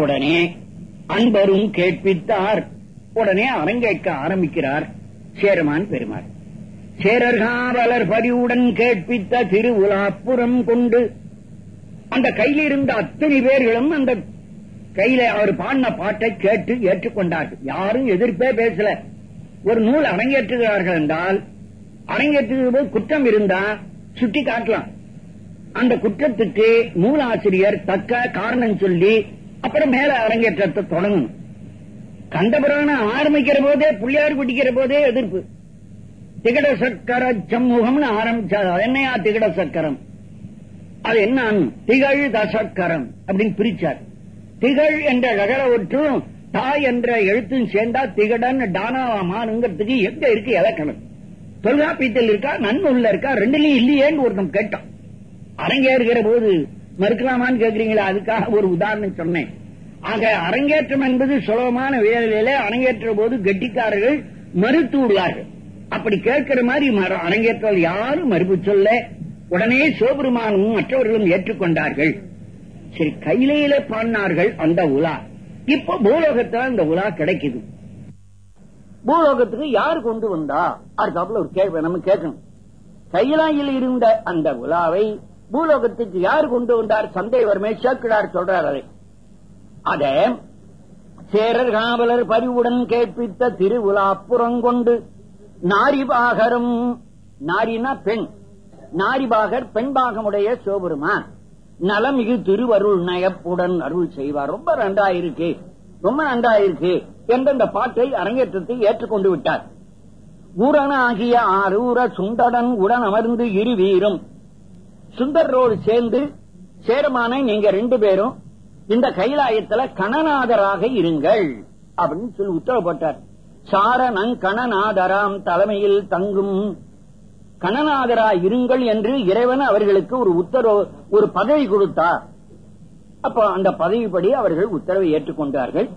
உடனே அன்பரும் கேட்பித்தார். உடனே அரங்கேற்க ஆரம்பிக்கிறார். சேரமான் பெருமாள். சேரர்காவலர் பதிவுடன் கேட்பித்த திருவுலாப்புறம் கொண்டு அந்த கையில் இருந்த அத்தனை பேர்களும் அந்த கையில அவர் பாடின பாட்டை கேட்டு ஏற்றுக்கொண்டார்கள். யாரும் எதிர்ப்பே பேசல. ஒரு நூல் அரங்கேற்றுகிறார்கள் என்றால் அரங்கேற்றுவது குற்றம் இருந்தா சுட்டி காட்டலாம் அந்த குற்றத்துக்கு நூலாசிரியர் தக்க காரணம் சொல்லி அப்புறம் மேல அரங்கேற்றத்தை தொடங்கணும் கண்டபுராணம் ஆரம்பிக்கிற போதே புள்ளியார் குடிக்கிற போதே எதிர்ப்பு. திகட சக்கர சம்முகம்னு ஆரம்பிச்சாது என்னையா திகட சக்கரம் அது என்ன திகழ் தசக்கரம் அப்படின்னு பிரிச்சார். திகழ் என்ற நகர ஒற்றும் தாய் என்ற எழுத்தும் சேர்ந்தா திகடன் டானாவாமானுங்கிறதுக்கு எங்க இருக்கு இலக்கணம்? தொல்காப்பியத்தில் இருக்கா நன்னுள்ள இருக்கா ரெண்டுலயும் இல்லையேன்னு ஒருத்தன் கேட்டான். அரங்கேறுகிற போது மறுக்கலாமான்னு கேக்குறீங்களா அதுக்காக ஒரு உதாரணம் சொன்னேன். ஆக அரங்கேற்றம் என்பது சுலபமான வேலையில அரங்கேற்ற போது கெட்டிக்காரர்கள் மறுத்து விடுவார்கள். அப்படி கேட்கிற மாதிரி அரங்கேற்றால் யாரும் மறுப்பு சொல்ல உடனே சிவபெருமானும் மற்றவர்களும் ஏற்றுக்கொண்டார்கள். சரி கையிலையில பாடினார்கள் அந்த உலா. இப்ப பூலோகத்துல அந்த உலா கிடைக்குது. பூலோகத்துக்கு யார் கொண்டு வந்தா? அதுக்கப்புறம் ஒரு கேள்வி நம்ம கேட்கணும். கையிலாயில் இருந்த அந்த உலாவை பூலோகத்துக்கு யார் கொண்டு வந்தார்? சந்தேகமே சேக்கிடார் சொல்றார் அதை. அத சேரர் காவலர் பரிவுடன் கேட்பித்த திருவிழா புறங்கொண்டு நாரிபாகரும் நாரினா பெண் நாரிபாகர் பெண்பாகமுடைய சிவபெருமான் நலமிகு திருவருள் நயப்புடன் அருள் செய்வார். ரொம்ப நன்றாயிருக்கு ரொம்ப நன்றாயிருக்கு என்றந்த என்ற இந்த பாட்டை அரங்கேற்றத்தை ஏற்றுக்கொண்டு விட்டார். ஊரன ஆகிய ஆரூர சுண்டடன் உடன் அமர்ந்து இரு வீரும் சுந்தரோடு சேர்ந்து சேரமான நீங்க ரெண்டு பேரும் இந்த கைலாயத்துல கணநாதராக இருங்கள் அப்படின்னு சொல்லி உத்தரவு போட்டார். சாரணங் கணநாதராம் தலைமையில் தங்கும் கணநாதரா இருங்கள் என்று இறைவன் அவர்களுக்கு ஒரு உத்தரவு ஒரு பதவி கொடுத்தார். அப்ப அந்த பதவிப்படி அவர்கள் உத்தரவை ஏற்றுக்கொண்டார்கள்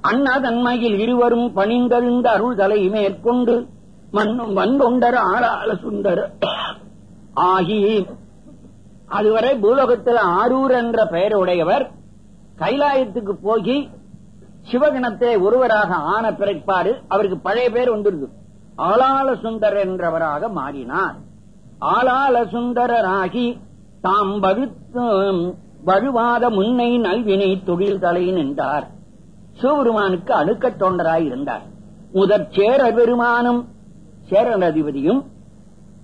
அண்ணா தன்மையில் இருவரும் பணிந்தெழுந்த அருள் மேற்கொண்டு மண்ணும் வந்தொண்டர் ஆறாள சுந்தர் ஆகி அதுவரை பூலோகத்தில் ஆரூர் என்ற பெயருடையவர் கைலாயத்துக்கு போகி சிவகணத்தை ஒருவராக ஆன பிறப்பாடு அவருக்கு பழைய பேர் வந்துருது. ஆளாள சுந்தர் என்றவராக மாறினார். ஆளாள சுந்தரராகி தாம் வழுத்து வழுவாத முன்னை நல்வினை தொழில் தலை நின்றார். சிவபெருமானுக்கு அணுக்கத் தொண்டராய் இருந்தார். முதற் சேர பெருமானும் சேரன் அதிபதியும்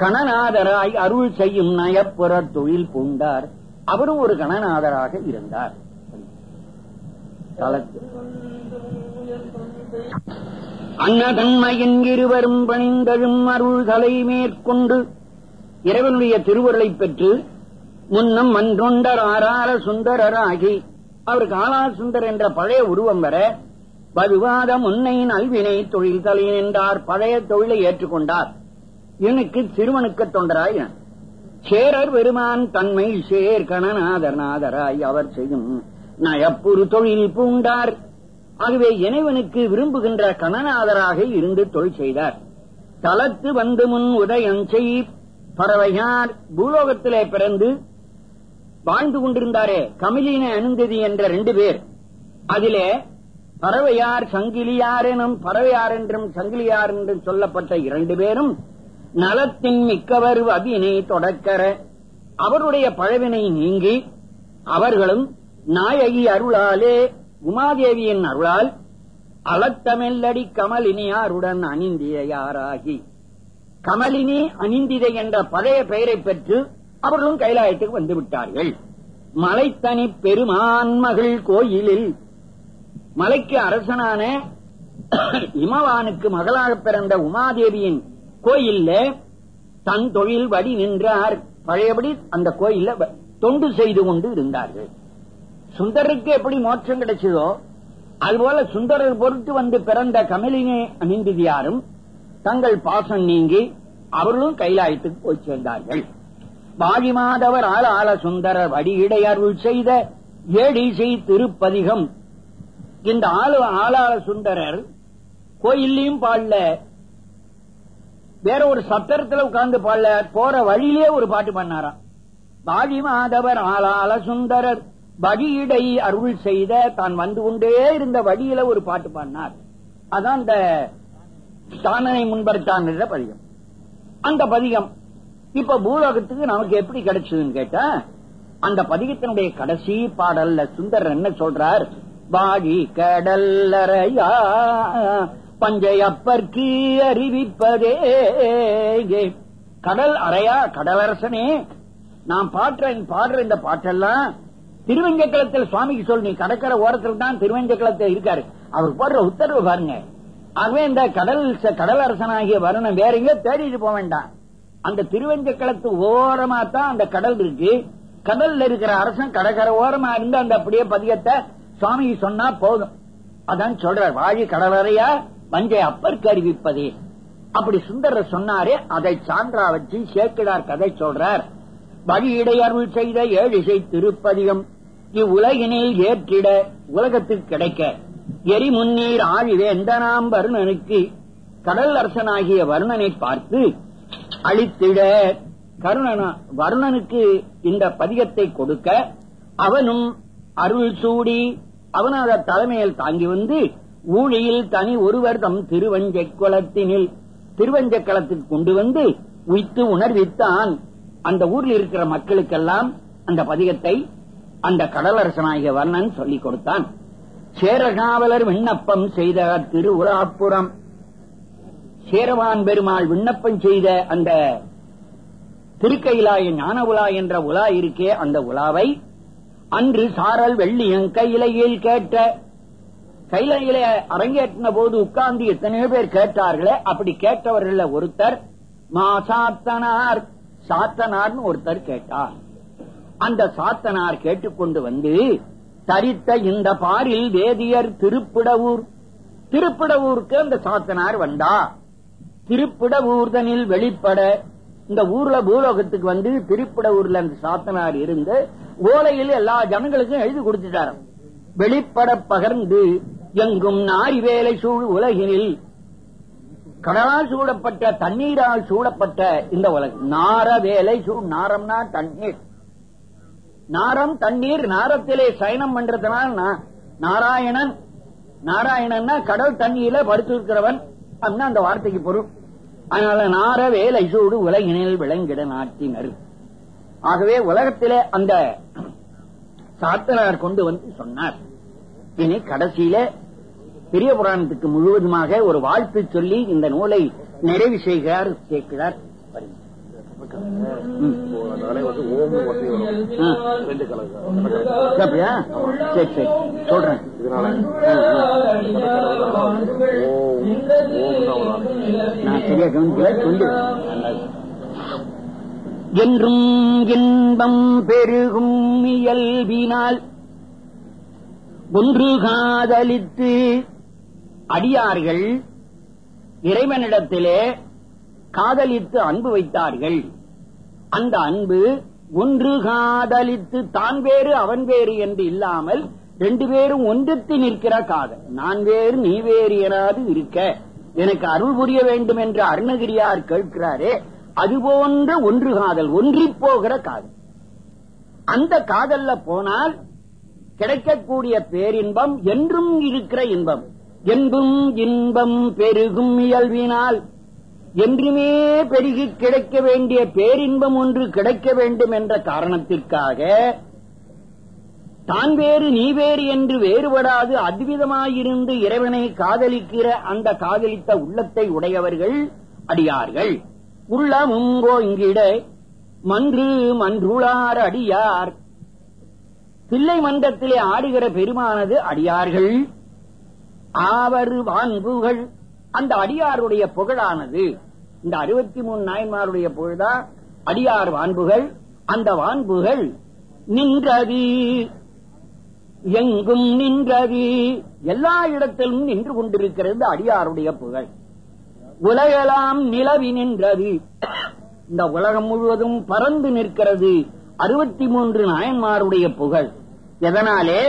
கணநாதராய் அருள் செய்யும் நயப்புற தொழில் பூண்டார். அவரும் ஒரு கணநாதராக இருந்தார். அன்னதன்மையின் இருவரும் பணிந்தழும் அருள்களை மேற்கொண்டு இறைவனுடைய திருவருளை பெற்று முன்னம் மன்றொண்டர் ஆறார சுந்தரராகி அவருக்கு ஆளா சுந்தர் என்ற பழைய உருவம் வர வலுவாத முன்னை நல்வினை தொழில் தலையின் என்றார் பழைய தொழிலை ஏற்றுக்கொண்டார். இன்னைக்கு சிறுவனுக்கு தொண்டராய். சேரர் பெருமான் தன்மை சேர் கணநாதர் நாதராய் அவர் செய்யும் நயப்புறு தொழில் பூண்டார். ஆகவே இணைவனுக்கு விரும்புகின்ற கணநாதராக இருந்து தொழில் செய்தார். தலத்து வந்து முன் உதயம் செய் பறவையார் பூலோகத்திலே பிறந்து வாழ்ந்து கொண்டிருந்தாரே. கமிலின அனுந்ததி என்ற ரெண்டு பேர். அதிலே பறவையார் சங்கிலியார் எனும் பறவையார் என்றும் சங்கிலியார் என்றும் சொல்லப்பட்ட இரண்டு பேரும் நலத்தின் மிக்கவர் அபினை தொடக்கர. அவருடைய பழவினை நீங்கி அவர்களும் நாயகி அருளாலே உமாதேவியின் அருளால் அளத்தமெல்லடி கமலினியாருடன் அணிந்தியாராகி கமலினி அணிந்திதை என்ற பழைய பெயரை பெற்று அவர்களும் கைலாயத்துக்கு வந்து விட்டார்கள் மலைத்தனி பெருமான் மகள் கோயிலில் மலைக்கு அரசனான இமவானுக்கு மகளாக பிறந்த உமாதேவியின் கோயில்ல தன் தொழில் வடி நின்றார். பழையபடி அந்த கோயில்ல தொண்டு செய்து கொண்டு இருந்தார்கள். சுந்தருக்கு எப்படி மோட்சம் கிடைச்சதோ அதுபோல சுந்தரர் பொருட்டு வந்து பிறந்த கமலினே அணிந்திதியாரும் தங்கள் பாசம் நீங்கி அவர்களும் கைலாயத்துக்கு போய் சேர்ந்தார்கள். வாழிமாதவர் ஆள ஆள சுந்தரர் வடியிடை அருள் செய்த ஏடிசை திருப்பதிகம். இந்த ஆளு ஆளாள சுந்தரர் கோயில்லையும் பாடல வேற ஒரு சத்திரத்துல உட்கார்ந்து பாடல போற வழியிலே ஒரு பாட்டு பண்ணாராம். வாழி மாதவர் ஆளாள சுந்தரர் வழியிடை அருள் செய்த தான் வந்து கொண்டே இருந்த வழியில ஒரு பாட்டு பாடினார் அதான் இந்த தானனை முன்படுத்தான் பதிகம். அந்த பதிகம் இப்ப பூலோகத்துக்கு நமக்கு எப்படி கிடைச்சதுன்னு கேட்டா அந்த பதிகத்தினுடைய கடைசி பாடல்ல சுந்தரர் என்ன சொல்றார்? வாடி கடல்லறையா பஞ்சையப்பர்க்கு அறிவிப்பதே கடல் அறையா கடலரசனே? நான் பாடுற பாடுற இந்த பாட்டெல்லாம் திருவஞ்சக்களத்தில் சுவாமிக்கு சொல் நீ கடற்கரை ஓரத்தில் தான் திருவஞ்சக்களத்தில் இருக்காரு. அவர் போடுற உத்தரவு பாருங்க. ஆகவே இந்த கடல் கடலரசனாகிய வருணன் வேற எங்கேயோ தேடிட்டு போக வேண்டாம். அந்த திருவஞ்சக்களத்து ஓரமா தான் அந்த கடல் இருக்கு. கடல்ல இருக்கிற அரசன் கடற்கரை ஓரமா இருந்து அந்த அப்படியே பதியத்தை சுவாமிக்கு சொன்னா போதும். அதான் சொல்றார் வாழி கடலறையா? வஞ்சை அப்பருக்கு அறிவிப்பதே அப்படி சுந்தரர் சொன்னாரே அதை சான்றா வச்சு சேக்கிடார் கதை சொல்றார். வழியிடை அருள் செய்த ஏழிசை திருப்பதிகம் இவ்வுலகினில் ஏற்றிட உலகத்துக்கு கிடைக்க. எரி முன்னீர் ஆழிவேந்த நாம் வருணனுக்கு கடல் அரசனாகிய வருணனை பார்த்து அழித்திட கருணன வருணனுக்கு இந்த பதிகத்தை கொடுக்க அவனும் அருள் சூடி அவனோட தலைமையில் தாங்கி வந்து ஊழியில் தனி ஒருவர் தம் திருவஞ்சை குளத்தினில் திருவஞ்ச கொண்டு வந்து உய்த்து உணர்வித்தான். அந்த ஊரில் இருக்கிற மக்களுக்கெல்லாம் அந்த பதிகத்தை அந்த கடலரசனாகிய வர்ணன் சொல்லிக் கொடுத்தான். சேரகாவலர் விண்ணப்பம் செய்த திருவுராப்புறம் சேரவான் பெருமாள் விண்ணப்பம் செய்த அந்த திருக்கையிலாய ஞான உலா என்ற உலா இருக்கே அந்த உலாவை அன்று சாரல் வெள்ளியங் இலையில் கேட்ட கையிலையில அரங்கேற்றின போது உட்கார்ந்து எத்தனையோ பேர் கேட்டார்களே அப்படி கேட்டவர்கள் ஒருத்தர் மா சாத்தனார். சாத்தனார்னு ஒருத்தர் கேட்டார். அந்த சாத்தனார் கேட்டுக்கொண்டு வந்து தரித்த இந்த பாரில் வேதியர் திருப்பிடவூர். திருப்பிடவூருக்கு அந்த சாத்தனார் வந்தா. திருப்பிடவூர்தனில் வெளிப்பட இந்த ஊர்ல பூலோகத்துக்கு வந்து திருப்பிடவூர்ல அந்த சாத்தனார் இருந்து ஓலையில் எல்லா ஜனங்களுக்கும் எழுதி கொடுத்துட்டார் வெளிப்பட பகர்ந்து எங்கும் நாரி வேலை சூழ் உலகினில். கடலால் சூடப்பட்ட தண்ணீரால் சூடப்பட்ட இந்த உலகம். நார வேலை சூழ் நாரம்னா தண்ணீர். நாரம் தண்ணீர் நாரத்திலே சயனம் பண்றதுனால நாராயணன் நாராயணன்னா கடல் தண்ணீர்ல படுத்திருக்கிறவன். அப்படின்னா அந்த வார்த்தைக்கு பொருள். அதனால நார வேலை சூடு உலகினில் விளங்கிட நாட்டினர். ஆகவே உலகத்திலே அந்த சாத்தனார் கொண்டு வந்து சொன்னார். இனி கடைசியில பெரிய புராணத்துக்கு முழுவதுமாக ஒரு வாழ்த்து சொல்லி இந்த நூலை நிறைவு செய்கிறார் சேர்க்கிறார். அப்படியா? சரி சரி. சொல்றேன். நான் சரியா கவனிக்கல. சொல்லு. என்றும் இன்பம் பெருகும் இயல்பினால் ஒன்று காதலித்து அடியார்கள் இறைவனிடத்திலே காதலித்து அன்பு வைத்தார்கள். அந்த அன்பு ஒன்று காதலித்து தான் வேறு அவன் வேறு என்று இல்லாமல் ரெண்டு பேரும் ஒன்றுத்து நிற்கிற காதல். நான் வேறு நீ வேறு எனாது இருக்க. எனக்கு அருள் புரிய வேண்டும் என்று அருணகிரியார் கேட்கிறாரே அதுபோன்ற ஒன்று காதல் ஒன்றி போகிற காதல். அந்த காதல்ல போனால் கிடைக்கக்கூடிய பேரின்பம் என்றும் இருக்கிற இன்பம். என்பும் இன்பம் பெருகும் இயல்பினால் என்றுமே பெருகி கிடைக்க வேண்டிய பேரின்பம் ஒன்று கிடைக்க வேண்டும் என்ற காரணத்திற்காக தான் வேறு நீ வேறு என்று வேறுபடாது அத்விதமாயிருந்து இறைவனை காதலிக்கிற அந்த காதலித்த உள்ளத்தை உடையவர்கள் அடியார்கள். உள்ளமுங்கோங்கிட மன்று மன்றுளார் அடியார். பிள்ளை மன்றத்திலே ஆடுகிற பெருமானது அடியார்கள். ஆவறு வான்புகள் அந்த அடியாருடைய புகழானது. இந்த அறுபத்தி மூணு நாயன்மாருடைய புகழ்தான் அடியார் வான்புகள். அந்த வான்புகள் நின்றது எங்கும் நின்றது எல்லா இடத்திலும் நின்று கொண்டிருக்கிறது அடியாருடைய புகழ். உலகெல்லாம் நிலவி நின்றது. இந்த உலகம் முழுவதும் பறந்து நிற்கிறது அறுபத்தி மூன்று நாயன்மாருடைய புகழ். எதனாலே?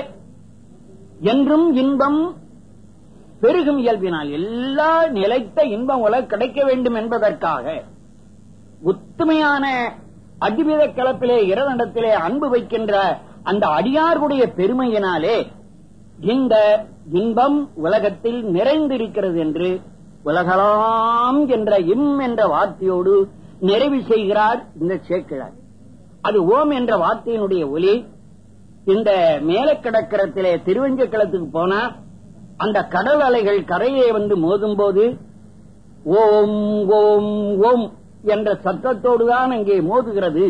என்றும் இன்பம் பெருகும் இயல்பினால் எல்லா நிலைத்த இன்பம் உலக கிடைக்க வேண்டும் என்பதற்காக உத்துமையான அத்வித கலப்பிலே இரவண்டத்திலே அன்பு வைக்கின்ற அந்த அடியார்களுடைய பெருமையினாலே இந்த இன்பம் உலகத்தில் நிறைந்திருக்கிறது என்று உலகலாம் என்ற இம் என்ற வார்த்தையோடு நிறைவு செய்கிறார் இந்த சேக்கிழார். அது ஓம் என்ற வார்த்தையினுடைய ஒலி. இந்த மேலக்கடற்கரத்திலே திருவஞ்சக்களத்துக்கு போனா அந்த கடல் அலைகள் கரையை வந்து மோதும் போது ஓம் ஓம் ஓம் என்ற சத்தத்தோடுதான் அங்கே மோதுகிறது.